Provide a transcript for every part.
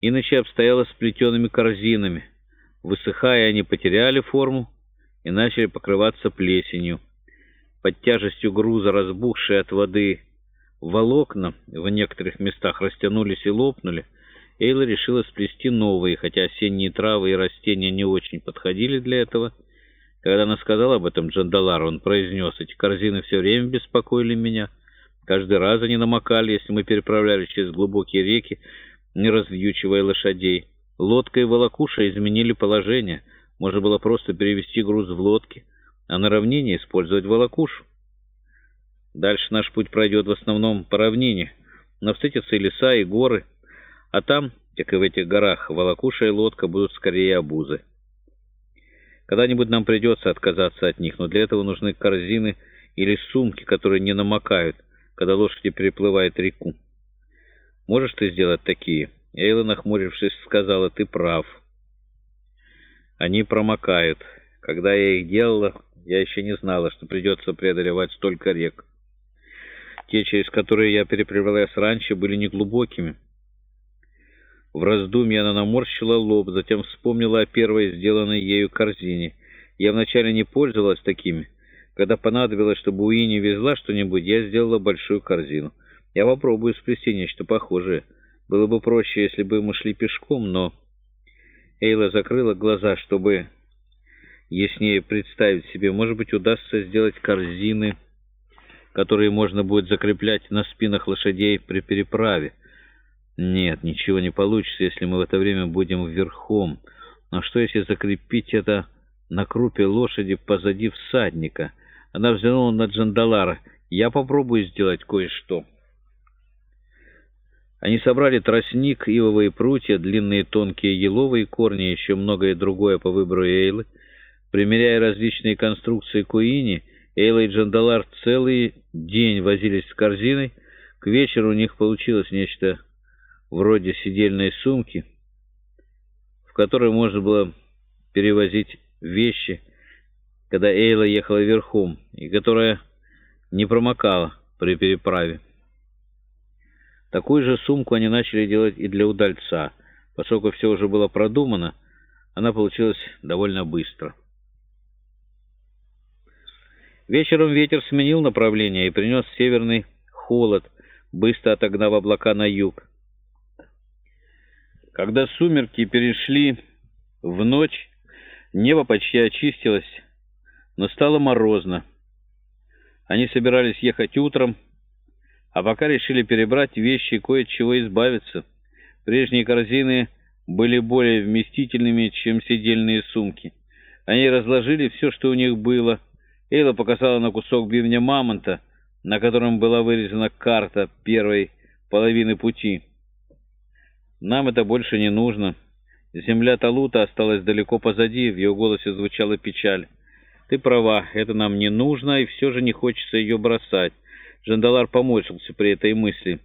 Иначе обстояло с плетеными корзинами. Высыхая, они потеряли форму и начали покрываться плесенью. Под тяжестью груза, разбухшие от воды волокна, в некоторых местах растянулись и лопнули. Эйла решила сплести новые, хотя осенние травы и растения не очень подходили для этого. Когда она сказала об этом Джандалар, он произнес, эти корзины все время беспокоили меня. Каждый раз они намокали, если мы переправлялись через глубокие реки, не развьючивая лошадей. Лодка и волокуша изменили положение. Можно было просто перевести груз в лодке, а на равнине использовать волокушу. Дальше наш путь пройдет в основном по равнине, но встретятся и леса, и горы, а там, как и в этих горах, волокуша и лодка будут скорее обузы. Когда-нибудь нам придется отказаться от них, но для этого нужны корзины или сумки, которые не намокают, когда лошади переплывают реку. Можешь ты сделать такие?» Эйла, нахмурившись, сказала, «Ты прав. Они промокают. Когда я их делала, я еще не знала, что придется преодолевать столько рек. Те, через которые я переправлялась раньше, были неглубокими». В раздумье она наморщила лоб, затем вспомнила о первой сделанной ею корзине. Я вначале не пользовалась такими. Когда понадобилось, чтобы Уинни везла что-нибудь, я сделала большую корзину. Я попробую сплести нечто похожее. Было бы проще, если бы мы шли пешком, но... Эйла закрыла глаза, чтобы яснее представить себе. Может быть, удастся сделать корзины, которые можно будет закреплять на спинах лошадей при переправе. Нет, ничего не получится, если мы в это время будем верхом. Но что, если закрепить это на крупе лошади позади всадника? Она взглянула на Джандалара. Я попробую сделать кое-что. Они собрали тростник, ивовые прутья, длинные тонкие еловые корни и еще многое другое по выбору Эйлы. Примеряя различные конструкции Куини, Эйла и Джандалар целый день возились с корзиной. К вечеру у них получилось нечто вроде сидельной сумки, в которой можно было перевозить вещи, когда Эйла ехала верхом, и которая не промокала при переправе. Такую же сумку они начали делать и для удальца. Поскольку все уже было продумано, она получилась довольно быстро. Вечером ветер сменил направление и принес северный холод, быстро отогнав облака на юг. Когда сумерки перешли в ночь, небо почти очистилось, но стало морозно. Они собирались ехать утром, а пока решили перебрать вещи и кое-чего избавиться. Прежние корзины были более вместительными, чем сидельные сумки. Они разложили все, что у них было. Эйла показала на кусок бивня мамонта, на котором была вырезана карта первой половины пути. «Нам это больше не нужно. Земля Талута осталась далеко позади», — в ее голосе звучала печаль. «Ты права, это нам не нужно, и все же не хочется ее бросать». Жандалар поморщился при этой мысли.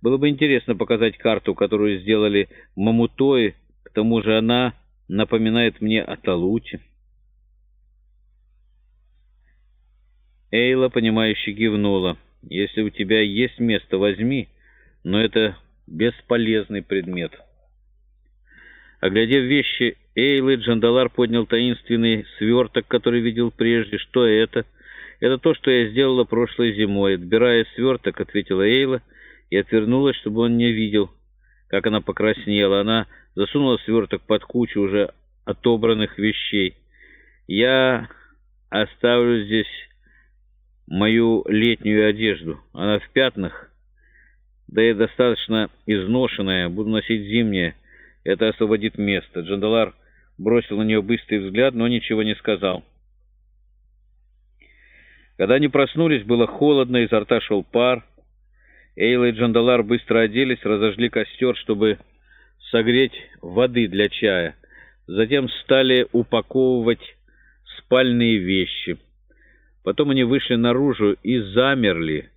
Было бы интересно показать карту, которую сделали Мамутои, к тому же она напоминает мне о Талуте. Эйла, понимающе кивнула. «Если у тебя есть место, возьми, но это бесполезный предмет». Оглядев вещи, Эйлы Джандалар поднял таинственный сверток, который видел прежде. «Что это?» «Это то, что я сделала прошлой зимой. Отбирая сверток», — ответила Эйла, и отвернулась, чтобы он не видел, как она покраснела. Она засунула сверток под кучу уже отобранных вещей. «Я оставлю здесь мою летнюю одежду. Она в пятнах, да и достаточно изношенная. Буду носить зимнее. Это освободит место». Джандалар бросил на нее быстрый взгляд, но ничего не сказал. Когда они проснулись, было холодно, изо рта шел пар. Эйла и Джандалар быстро оделись, разожгли костер, чтобы согреть воды для чая. Затем стали упаковывать спальные вещи. Потом они вышли наружу и замерли.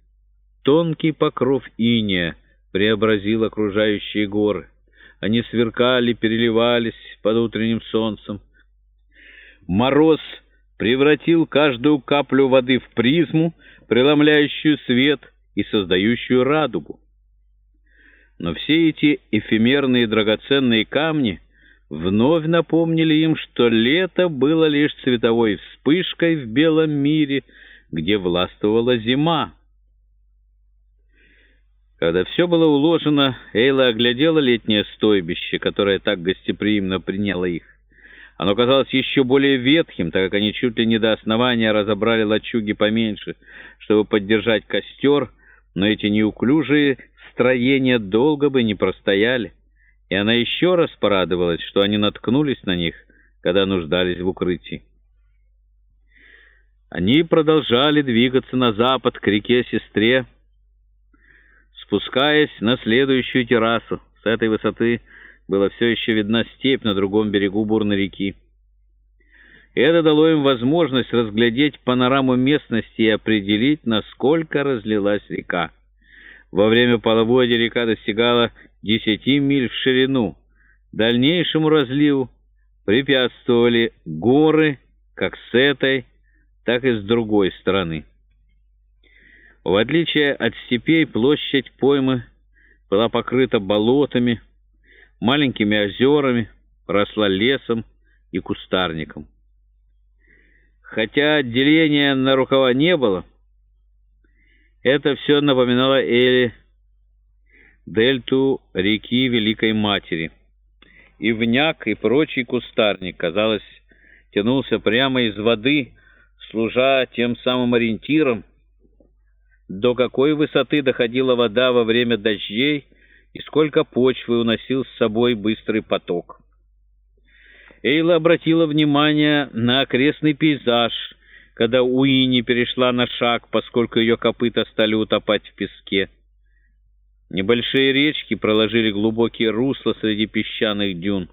Тонкий покров иния преобразил окружающие горы. Они сверкали, переливались под утренним солнцем. Мороз превратил каждую каплю воды в призму, преломляющую свет и создающую радугу. Но все эти эфемерные драгоценные камни вновь напомнили им, что лето было лишь цветовой вспышкой в белом мире, где властвовала зима. Когда все было уложено, Эйла оглядела летнее стойбище, которое так гостеприимно приняло их. Оно казалось еще более ветхим, так как они чуть ли не до основания разобрали лачуги поменьше, чтобы поддержать костер, но эти неуклюжие строения долго бы не простояли. И она еще раз порадовалась, что они наткнулись на них, когда нуждались в укрытии. Они продолжали двигаться на запад к реке-сестре, спускаясь на следующую террасу. С этой высоты была все еще видна степь на другом берегу бурной реки. Это дало им возможность разглядеть панораму местности и определить, насколько разлилась река. Во время половодья река достигала 10 миль в ширину. Дальнейшему разливу препятствовали горы как с этой, так и с другой стороны. В отличие от степей, площадь поймы была покрыта болотами, маленькими озерами, росла лесом и кустарником. Хотя отделения на рукава не было, это все напоминало Эли дельту реки Великой Матери. И вняк, и прочий кустарник, казалось, тянулся прямо из воды, служа тем самым ориентиром, до какой высоты доходила вода во время дождей и сколько почвы уносил с собой быстрый поток. Эйла обратила внимание на окрестный пейзаж, когда Уини перешла на шаг, поскольку ее копыта стали утопать в песке. Небольшие речки проложили глубокие русла среди песчаных дюн.